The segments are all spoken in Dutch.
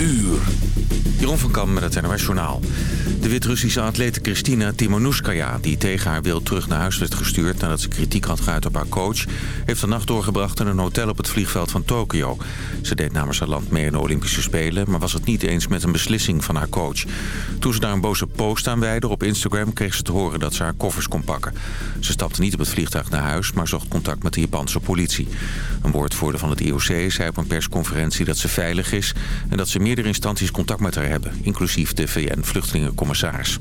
uur. Jeroen van Kam met het NOS Journaal. De Wit-Russische atlete Kristina Timonouskaya... die tegen haar wil terug naar huis werd gestuurd... nadat ze kritiek had geuit op haar coach... heeft de nacht doorgebracht in een hotel op het vliegveld van Tokio. Ze deed namens haar land mee in de Olympische Spelen... maar was het niet eens met een beslissing van haar coach. Toen ze daar een boze post aan wijde op Instagram... kreeg ze te horen dat ze haar koffers kon pakken. Ze stapte niet op het vliegtuig naar huis... maar zocht contact met de Japanse politie. Een woordvoerder van het IOC zei op een persconferentie dat ze veilig is... en dat ze meerdere instanties contact met haar hebben, inclusief de VN-vluchtelingencommissaris.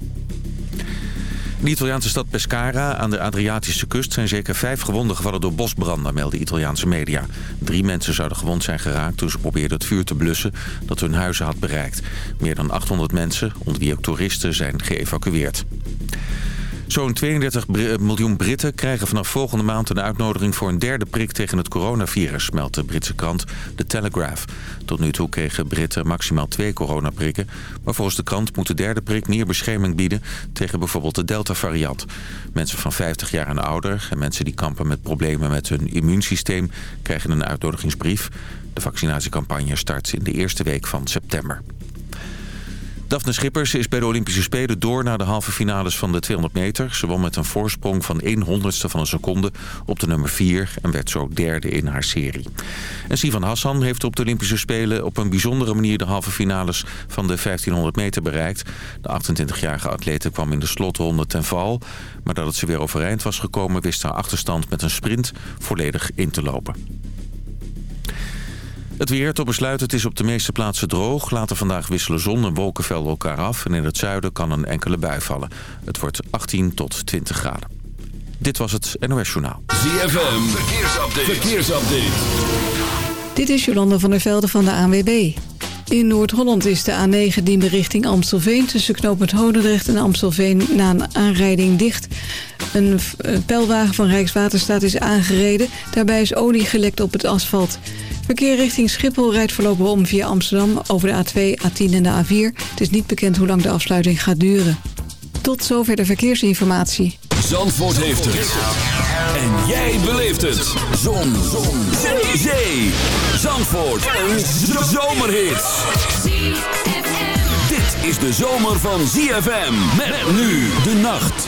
In de Italiaanse stad Pescara aan de Adriatische kust zijn zeker vijf gewonden gevallen door bosbranden, melden Italiaanse media. Drie mensen zouden gewond zijn geraakt toen ze probeerden het vuur te blussen dat hun huizen had bereikt. Meer dan 800 mensen, onder wie ook toeristen, zijn geëvacueerd. Zo'n 32 miljoen Britten krijgen vanaf volgende maand een uitnodiging voor een derde prik tegen het coronavirus, meldt de Britse krant The Telegraph. Tot nu toe kregen Britten maximaal twee coronaprikken, maar volgens de krant moet de derde prik meer bescherming bieden tegen bijvoorbeeld de Delta-variant. Mensen van 50 jaar en ouder en mensen die kampen met problemen met hun immuunsysteem krijgen een uitnodigingsbrief. De vaccinatiecampagne start in de eerste week van september. Daphne Schippers is bij de Olympische Spelen door naar de halve finales van de 200 meter. Ze won met een voorsprong van 1 honderdste van een seconde op de nummer 4 en werd zo derde in haar serie. En Sivan Hassan heeft op de Olympische Spelen op een bijzondere manier de halve finales van de 1500 meter bereikt. De 28-jarige atlete kwam in de slotronde ten val, maar dat het ze weer overeind was gekomen wist haar achterstand met een sprint volledig in te lopen. Het weer tot besluit. Het is op de meeste plaatsen droog. Later vandaag wisselen zon en wolkenvelden elkaar af. En in het zuiden kan een enkele bui vallen. Het wordt 18 tot 20 graden. Dit was het NOS Journaal. ZFM. Verkeersupdate. Verkeersupdate. Dit is Jolanda van der Velde van de ANWB. In Noord-Holland is de A9 diende richting Amstelveen... tussen knooppunt Hodendrecht en Amstelveen na een aanrijding dicht. Een pijlwagen van Rijkswaterstaat is aangereden. Daarbij is olie gelekt op het asfalt. Verkeer richting Schiphol rijdt voorlopig om via Amsterdam over de A2, A10 en de A4. Het is niet bekend hoe lang de afsluiting gaat duren. Tot zover de verkeersinformatie. Zandvoort heeft het. En jij beleeft het. Zon. Zon. Zee. Zandvoort. Een zomerhit. Dit is de zomer van ZFM. Met nu de nacht.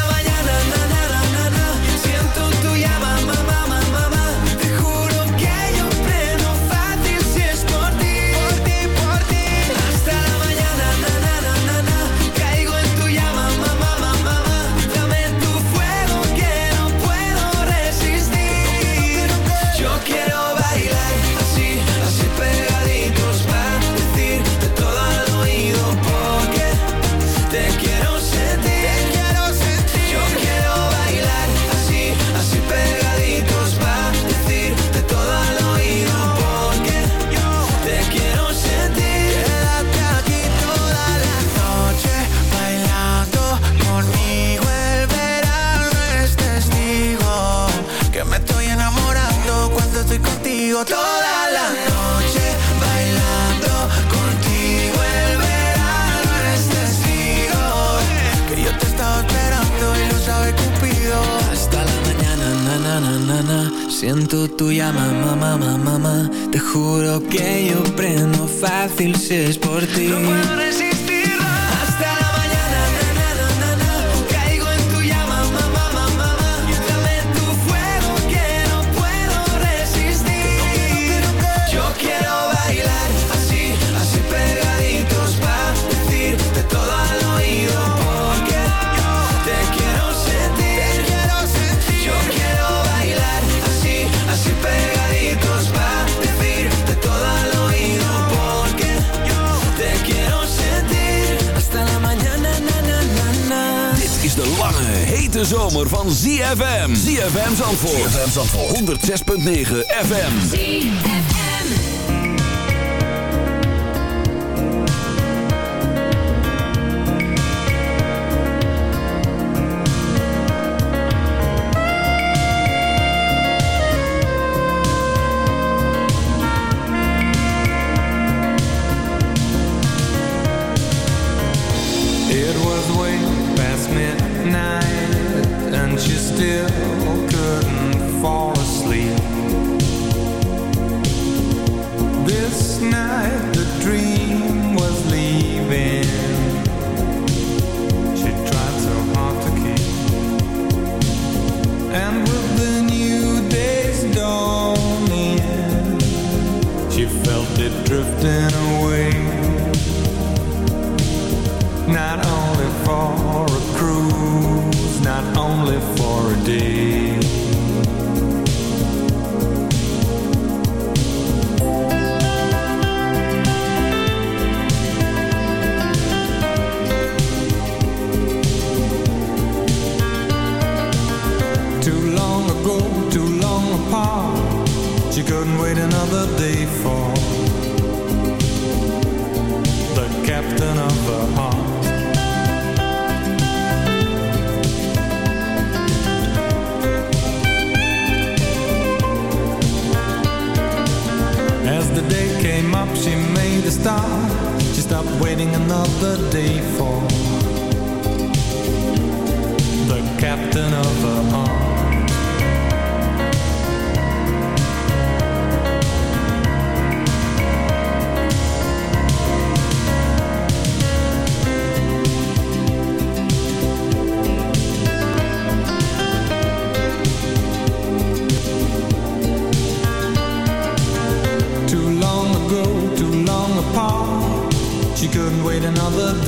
9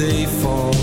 they fall.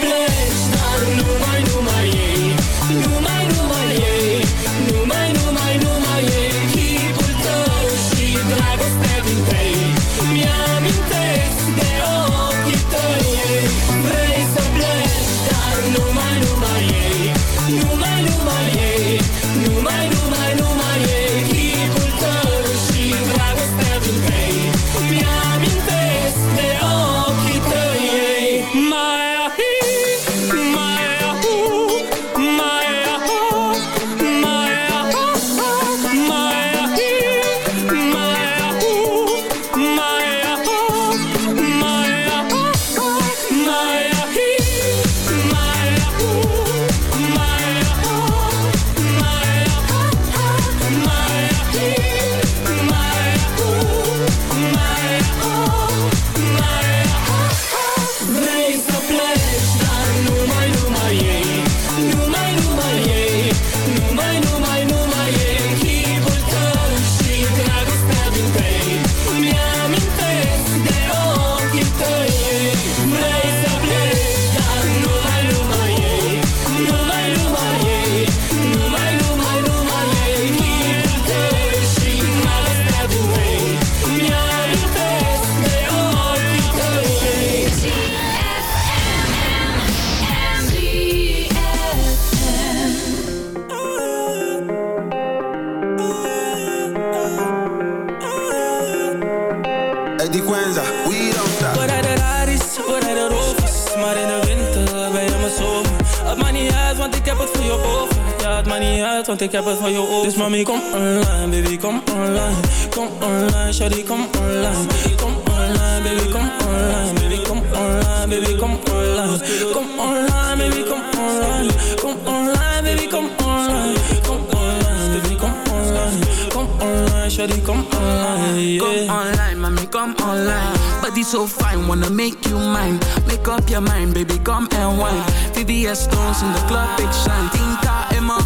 ik je. Dus mami, kom online, baby, kom online. Kom online, shawty, kom online. Kom online, baby, kom online. Baby, kom online, baby, kom online. Kom online, baby, kom online. Kom online, baby, kom online. Kom online, baby, kom online. Kom online, shawty, kom online. Come online, mommy, come online. Body so fine, wanna make you mine. Make up your mind, baby, come and wine. VVS stones in the club, big shine.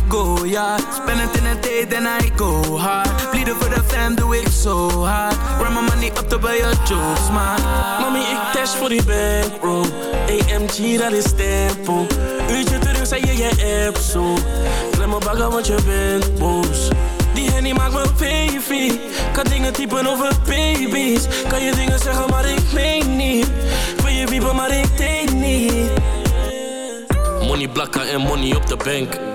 Go, yeah. Spend it in a day, then I go hard. Bleeden for the fam, doe ik zo hard. Run my money up to buy your jokes, man. Mami, ik dash voor die bankroll. AMG, dat is tempo. Uurtje terug, zei je je app zo. Klem me bagger, want je bent boos. Die henny maakt me baby. Kan dingen typen over baby's. Kan je dingen zeggen, maar ik meen niet. Wil je wiepen, maar ik denk niet. Money blakken en money op de bank.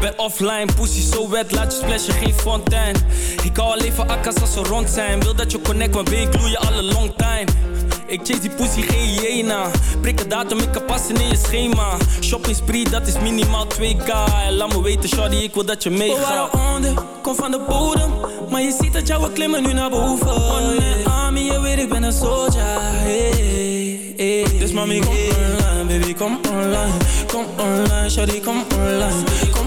je bent offline. Pussy zo wet, laat je splashen, geen fontein. Ik hou alleen van akkas als ze rond zijn. Wil dat je connect, maar ben ik gloeien alle long time. Ik chase die pussy, geen hyena. Prik een datum, ik kan passen in je schema. Shopping spree, dat is minimaal 2k. En laat me weten, shawty, ik wil dat je We meegaat. waren onder, kom van de bodem Maar je ziet dat jouw klimmen nu naar boven One man army, je weet ik ben een soldier hey, hey, Dus mami kom online, baby kom online Kom online, shawty kom online Kom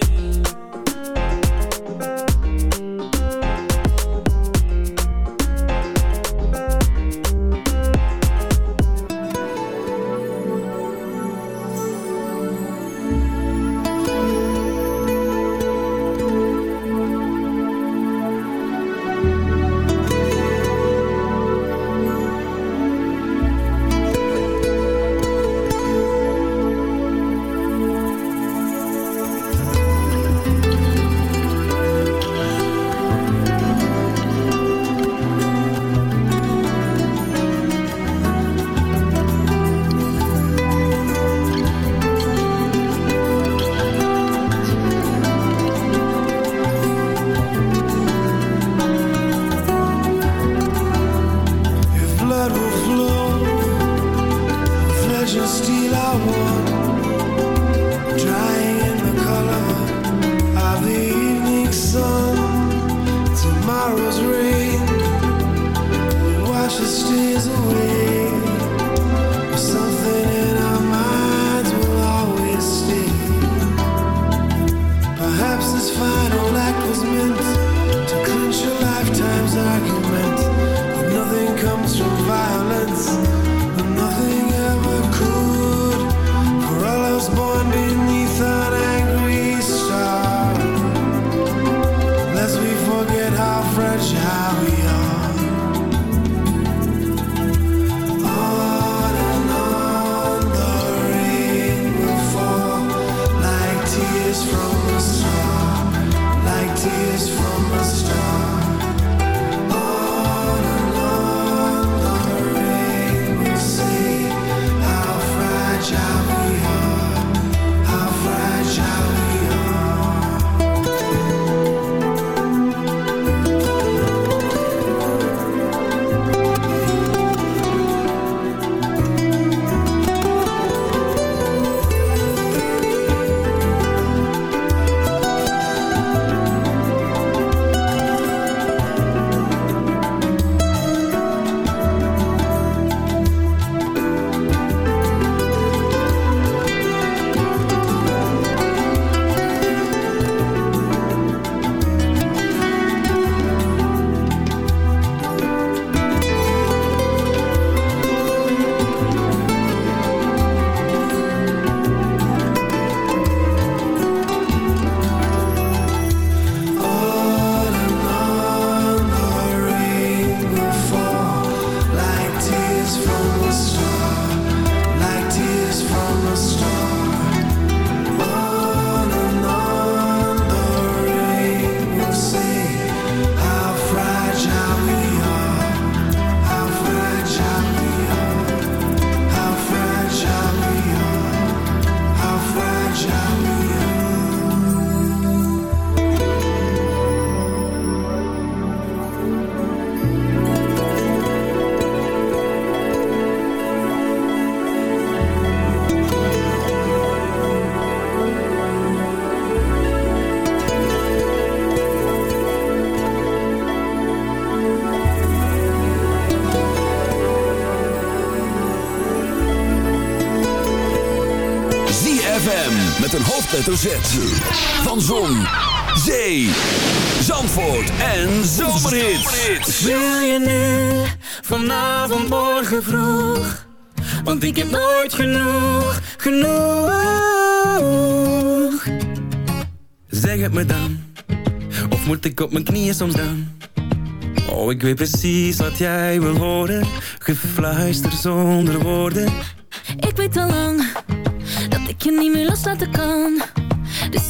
flesh and steel I want, drying hoofdletter Z. Van Zon, Zee, Zandvoort en Zomerhits. Wil je nu, vanavond, morgen vroeg? Want ik heb nooit genoeg, genoeg. Zeg het me dan, of moet ik op mijn knieën soms dan? Oh, ik weet precies wat jij wil horen, gefluister zonder woorden. Ik weet al lang dat ik je niet meer loslaten kan.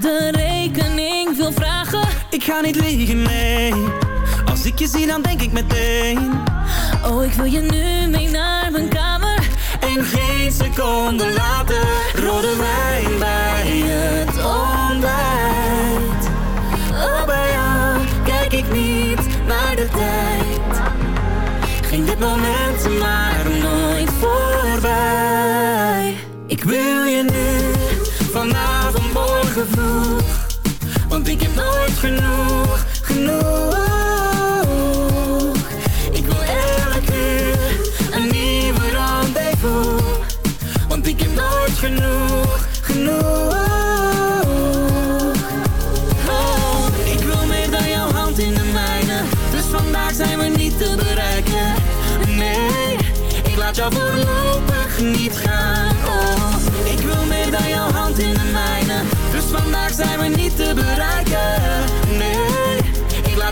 De rekening wil vragen. Ik ga niet liegen, nee. Als ik je zie, dan denk ik meteen. Oh, ik wil je nu mee naar mijn kamer. En geen seconde later, rode wijn bij het ontbijt. Oh, bij jou kijk ik niet naar de tijd. Ging dit moment maar nooit voorbij. Ik wil je nu, vanavond, Want ik heb nooit genoeg, genoeg. Ik wil elke uur een nieuwe rendezvous. Want ik heb nooit genoeg, genoeg. Oh, ik wil meer dan jouw hand in de mijne. Dus vandaag zijn we niet te bereiken. Nee, ik laat jou voorlopig niet gaan.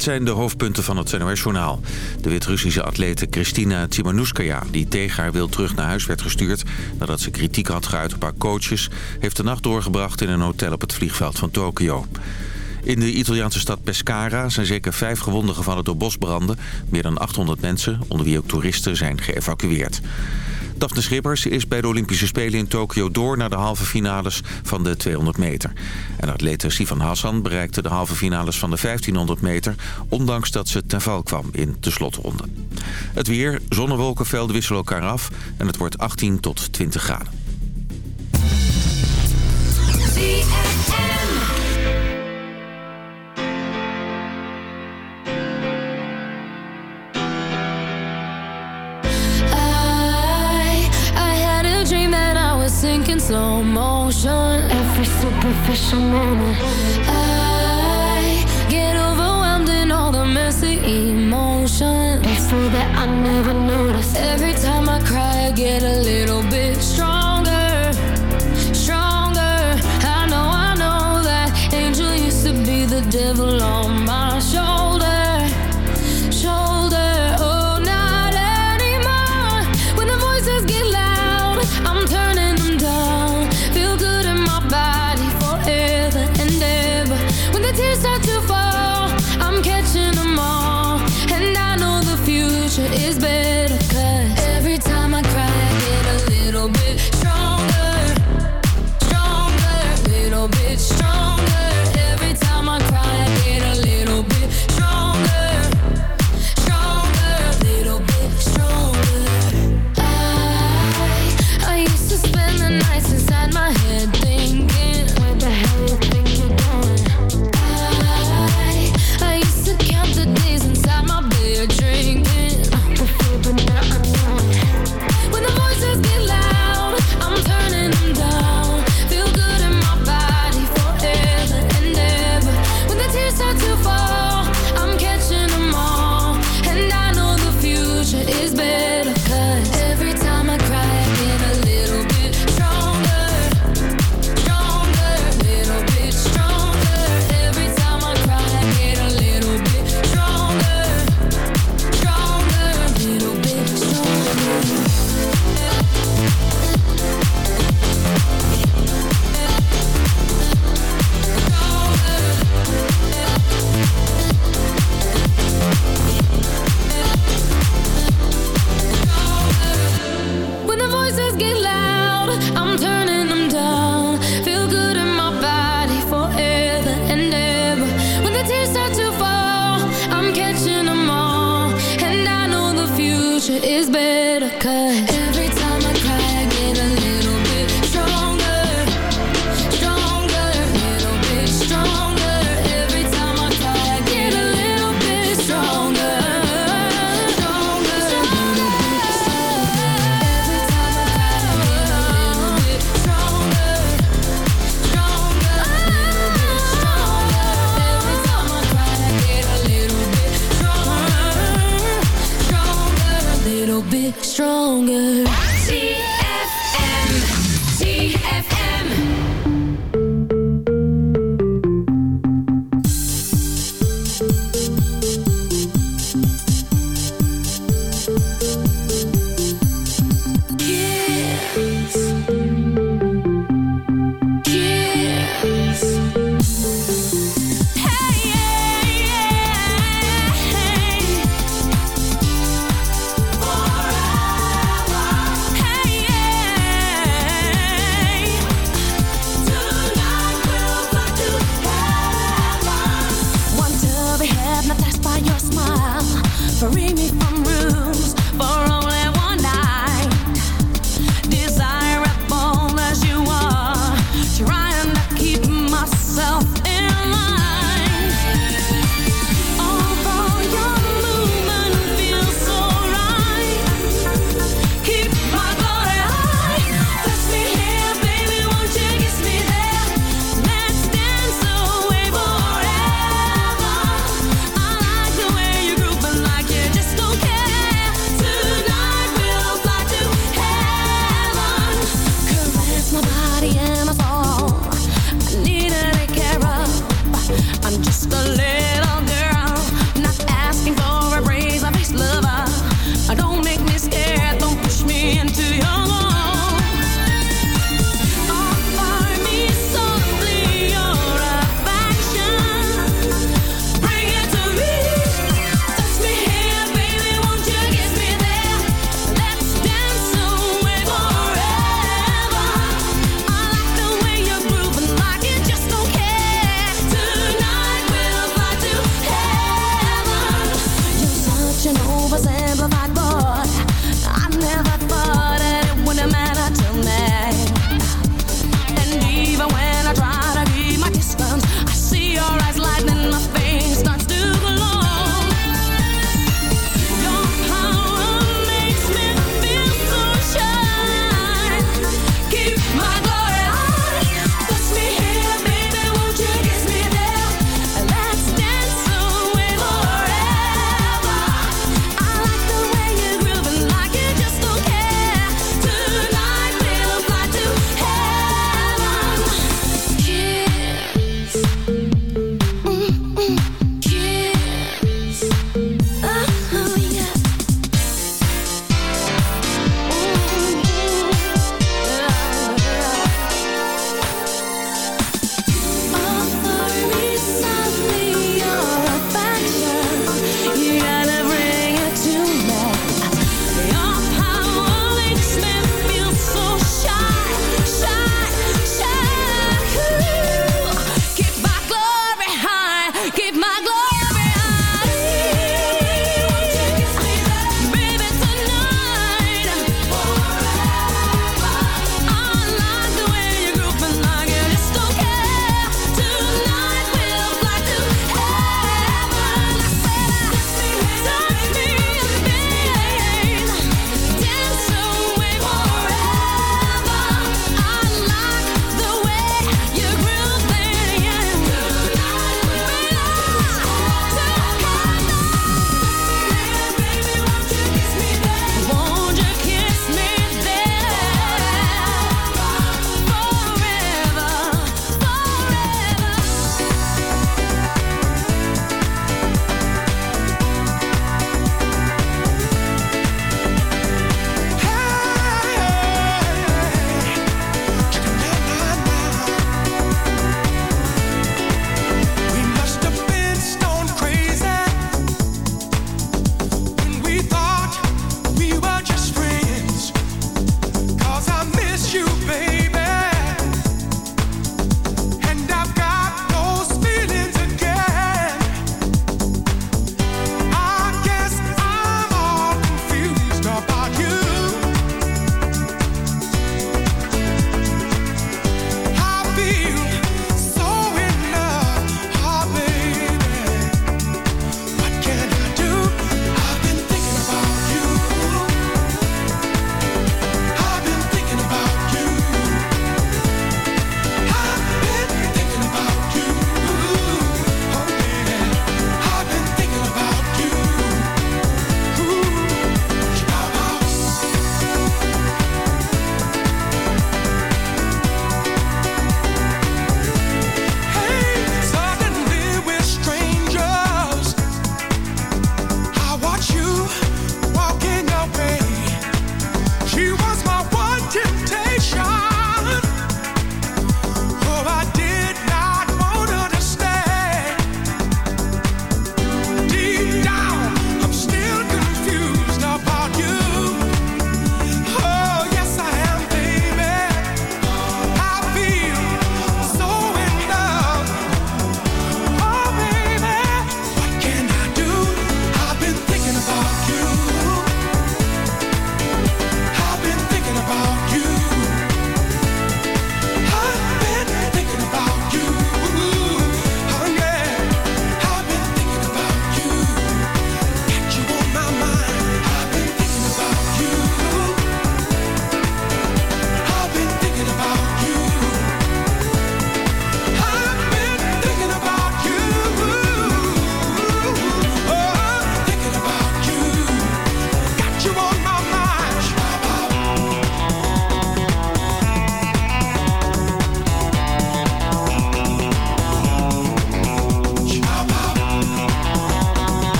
dit zijn de hoofdpunten van het NOS-journaal. De Wit-Russische atlete Kristina Tsimanouskaya, die tegen haar wil terug naar huis werd gestuurd... nadat ze kritiek had geuit op haar coaches... heeft de nacht doorgebracht in een hotel op het vliegveld van Tokio. In de Italiaanse stad Pescara zijn zeker vijf gewonden gevallen door bosbranden. Meer dan 800 mensen, onder wie ook toeristen, zijn geëvacueerd. Daphne Schippers is bij de Olympische Spelen in Tokio door naar de halve finales van de 200 meter. En atlete Sivan Hassan bereikte de halve finales van de 1500 meter... ondanks dat ze ten val kwam in de slotronde. Het weer, zonnewolkenvelden wisselen elkaar af en het wordt 18 tot 20 graden. Slow motion. Every superficial moment. I get overwhelmed in all the messy emotions. Before that, I never noticed. Every time I cry, I get a little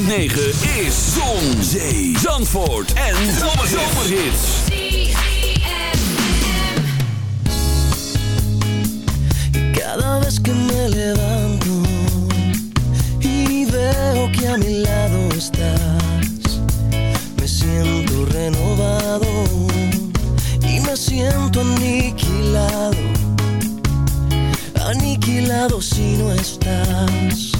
106.9 is Zon, Zee, Zandvoort en Zomerhits. Cada vez que me levanto y veo que a mi lado estás, me siento renovado y me siento aniquilado, aniquilado si no estás